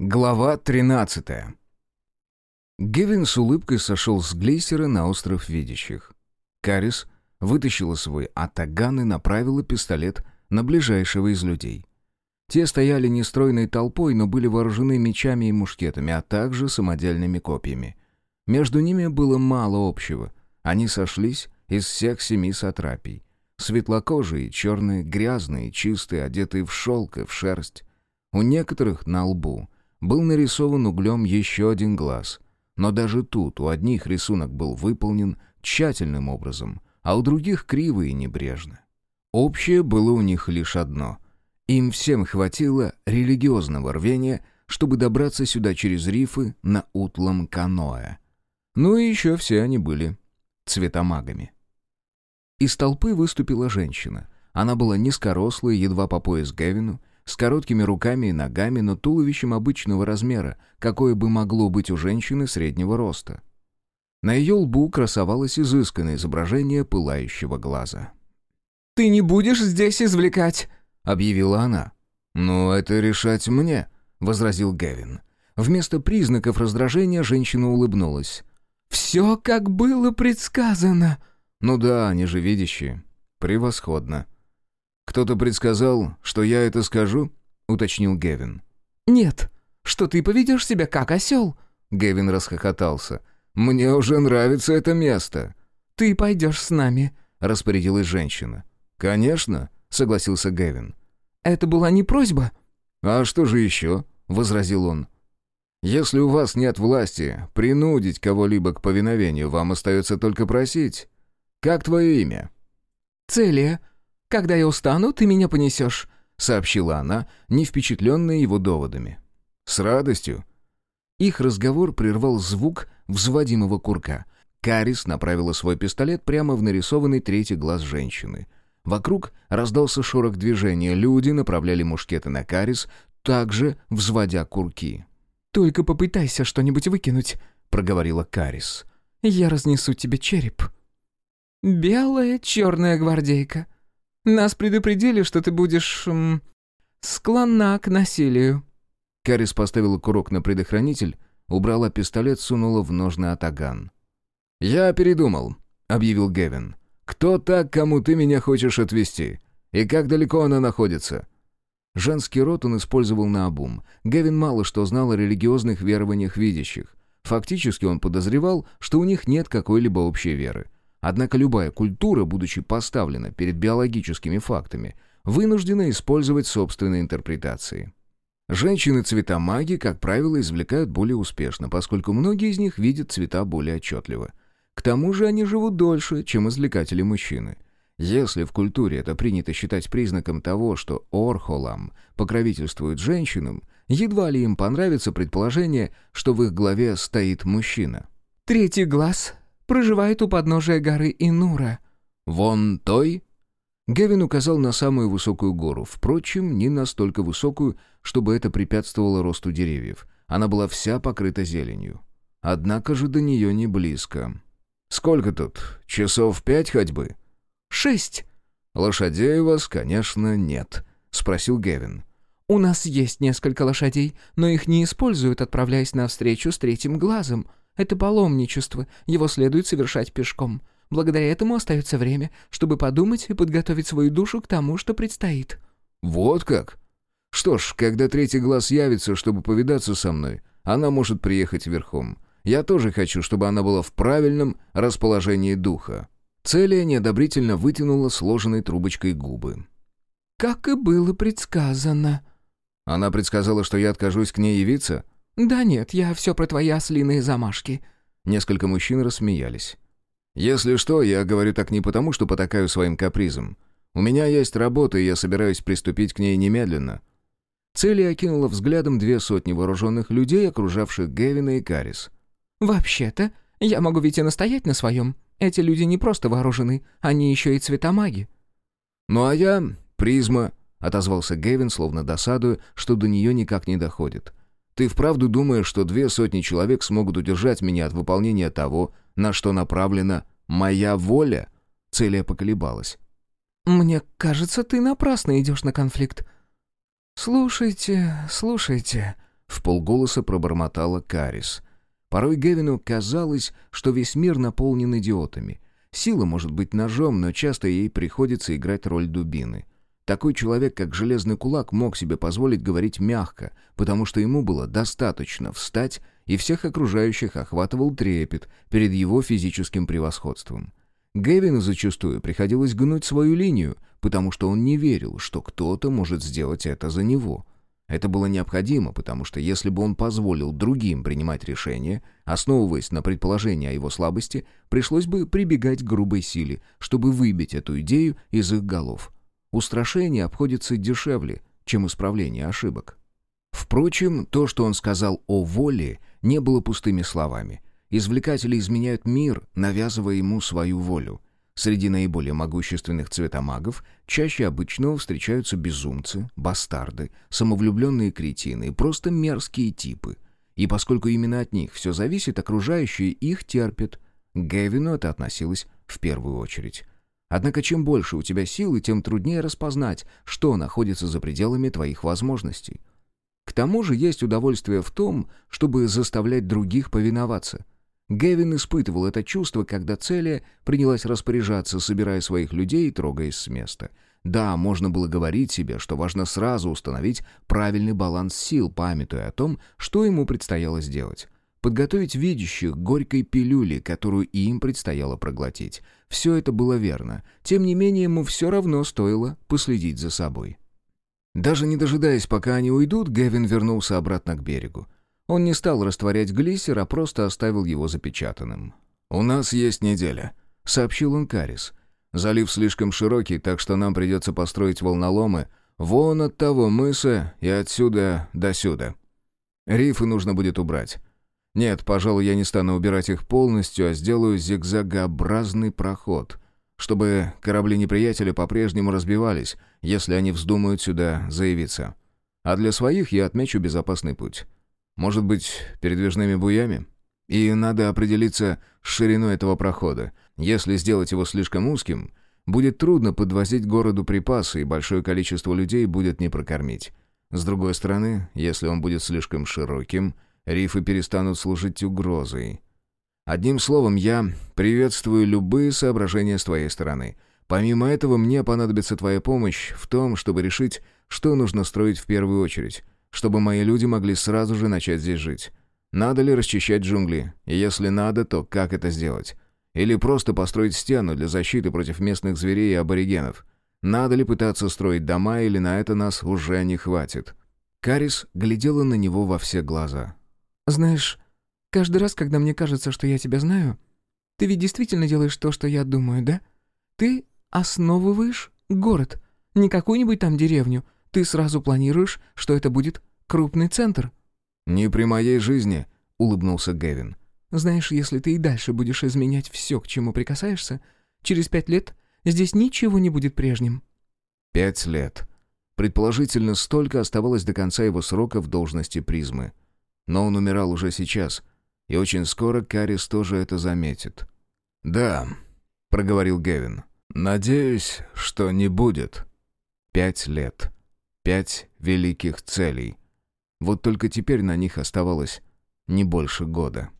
Глава 13 Гевин с улыбкой сошел с глейсера на остров видящих. Карис вытащила свой атаган и направила пистолет на ближайшего из людей. Те стояли нестройной толпой, но были вооружены мечами и мушкетами, а также самодельными копьями. Между ними было мало общего. Они сошлись из всех семи сатрапий. Светлокожие, черные, грязные, чистые, одетые в шелк и в шерсть. У некоторых на лбу был нарисован углем еще один глаз. Но даже тут у одних рисунок был выполнен тщательным образом, а у других криво и небрежно. Общее было у них лишь одно. Им всем хватило религиозного рвения, чтобы добраться сюда через рифы на утлом каноэ. Ну и еще все они были цветомагами. Из толпы выступила женщина. Она была низкорослой, едва по пояс Гевину, с короткими руками и ногами, но туловищем обычного размера, какое бы могло быть у женщины среднего роста. На ее лбу красовалось изысканное изображение пылающего глаза. «Ты не будешь здесь извлекать?» — объявила она. «Ну, это решать мне», — возразил Гевин. Вместо признаков раздражения женщина улыбнулась. «Все, как было предсказано». «Ну да, они же видящие. Превосходно. «Кто-то предсказал, что я это скажу?» — уточнил Гевин. «Нет, что ты поведешь себя как осел?» Гевин расхохотался. «Мне уже нравится это место». «Ты пойдешь с нами», — распорядилась женщина. «Конечно», — согласился Гевин. «Это была не просьба?» «А что же еще?» — возразил он. «Если у вас нет власти принудить кого-либо к повиновению, вам остается только просить. Как твое имя?» «Целия», «Когда я устану, ты меня понесешь», — сообщила она, не впечатленная его доводами. «С радостью». Их разговор прервал звук взводимого курка. Карис направила свой пистолет прямо в нарисованный третий глаз женщины. Вокруг раздался шорох движения, люди направляли мушкеты на Карис, также взводя курки. «Только попытайся что-нибудь выкинуть», — проговорила Карис. «Я разнесу тебе череп». «Белая черная гвардейка», нас предупредили, что ты будешь... М, склонна к насилию». Карис поставила курок на предохранитель, убрала пистолет, сунула в ножны атаган. «Я передумал», — объявил Гевин. «Кто так, кому ты меня хочешь отвезти? И как далеко она находится?» Женский род он использовал наобум. Гевин мало что знал о религиозных верованиях видящих. Фактически он подозревал, что у них нет какой-либо общей веры. Однако любая культура, будучи поставлена перед биологическими фактами, вынуждена использовать собственные интерпретации. Женщины-цветомаги, как правило, извлекают более успешно, поскольку многие из них видят цвета более отчетливо. К тому же они живут дольше, чем извлекатели мужчины. Если в культуре это принято считать признаком того, что Орхолам покровительствует женщинам, едва ли им понравится предположение, что в их главе стоит мужчина. «Третий глаз проживает у подножия горы Инура». «Вон той?» Гевин указал на самую высокую гору, впрочем, не настолько высокую, чтобы это препятствовало росту деревьев. Она была вся покрыта зеленью. Однако же до нее не близко. «Сколько тут? Часов пять ходьбы?» «Шесть». «Лошадей у вас, конечно, нет», — спросил Гевин. «У нас есть несколько лошадей, но их не используют, отправляясь на встречу с третьим глазом. Это паломничество, его следует совершать пешком. Благодаря этому остается время, чтобы подумать и подготовить свою душу к тому, что предстоит». «Вот как? Что ж, когда третий глаз явится, чтобы повидаться со мной, она может приехать верхом. Я тоже хочу, чтобы она была в правильном расположении духа». Целия неодобрительно вытянула сложенной трубочкой губы. «Как и было предсказано». «Она предсказала, что я откажусь к ней явиться?» «Да нет, я все про твои ослиные замашки». Несколько мужчин рассмеялись. «Если что, я говорю так не потому, что потакаю своим капризом. У меня есть работа, и я собираюсь приступить к ней немедленно». Цели окинула взглядом две сотни вооруженных людей, окружавших Гевина и Карис. «Вообще-то, я могу ведь и настоять на своем. Эти люди не просто вооружены, они еще и цветомаги». «Ну а я — призма», — отозвался Гевин, словно досадуя, что до нее никак не доходит. Ты вправду думаешь, что две сотни человек смогут удержать меня от выполнения того, на что направлена моя воля?» Целия поколебалась. «Мне кажется, ты напрасно идешь на конфликт». «Слушайте, слушайте», —— в полголоса пробормотала Карис. Порой Гевину казалось, что весь мир наполнен идиотами. Сила может быть ножом, но часто ей приходится играть роль дубины. Такой человек, как Железный Кулак, мог себе позволить говорить мягко, потому что ему было достаточно встать, и всех окружающих охватывал трепет перед его физическим превосходством. Гевину зачастую приходилось гнуть свою линию, потому что он не верил, что кто-то может сделать это за него. Это было необходимо, потому что если бы он позволил другим принимать решения, основываясь на предположении о его слабости, пришлось бы прибегать к грубой силе, чтобы выбить эту идею из их голов. Устрашение обходится дешевле, чем исправление ошибок. Впрочем, то, что он сказал о воле, не было пустыми словами. Извлекатели изменяют мир, навязывая ему свою волю. Среди наиболее могущественных цветомагов чаще обычного встречаются безумцы, бастарды, самовлюбленные кретины просто мерзкие типы. И поскольку именно от них все зависит, окружающие их терпят. Гевину это относилось в первую очередь. Однако чем больше у тебя силы, тем труднее распознать, что находится за пределами твоих возможностей. К тому же есть удовольствие в том, чтобы заставлять других повиноваться. Гевин испытывал это чувство, когда Целия принялась распоряжаться, собирая своих людей и трогаясь с места. Да, можно было говорить себе, что важно сразу установить правильный баланс сил, памятуя о том, что ему предстояло сделать подготовить видящих горькой пилюли, которую им предстояло проглотить. Все это было верно. Тем не менее, ему все равно стоило последить за собой. Даже не дожидаясь, пока они уйдут, Гевин вернулся обратно к берегу. Он не стал растворять глиссер, а просто оставил его запечатанным. «У нас есть неделя», — сообщил он Карис. «Залив слишком широкий, так что нам придется построить волноломы вон от того мыса и отсюда до сюда. Рифы нужно будет убрать. Нет, пожалуй, я не стану убирать их полностью, а сделаю зигзагообразный проход, чтобы корабли неприятеля по-прежнему разбивались, если они вздумают сюда заявиться. А для своих я отмечу безопасный путь. Может быть, передвижными буями? И надо определиться с шириной этого прохода. Если сделать его слишком узким, будет трудно подвозить городу припасы, и большое количество людей будет не прокормить. С другой стороны, если он будет слишком широким, рифы перестанут служить угрозой. Одним словом, я приветствую любые соображения с твоей стороны. Помимо этого, мне понадобится твоя помощь в том, чтобы решить, что нужно строить в первую очередь, чтобы мои люди могли сразу же начать здесь жить. Надо ли расчищать джунгли? И если надо, то как это сделать? Или просто построить стену для защиты против местных зверей и аборигенов? Надо ли пытаться строить дома, или на это нас уже не хватит?» Карис глядела на него во все глаза. «Знаешь, каждый раз, когда мне кажется, что я тебя знаю, ты ведь действительно делаешь то, что я думаю, да? Ты основываешь город, не какую-нибудь там деревню. Ты сразу планируешь, что это будет крупный центр». «Не при моей жизни», — улыбнулся Гевин. «Знаешь, если ты и дальше будешь изменять все, к чему прикасаешься, через пять лет здесь ничего не будет прежним». «Пять лет». Предположительно, столько оставалось до конца его срока в должности призмы. Но он умирал уже сейчас, и очень скоро Карис тоже это заметит. «Да», — проговорил Гевин, — «надеюсь, что не будет». Пять лет. Пять великих целей. Вот только теперь на них оставалось не больше года.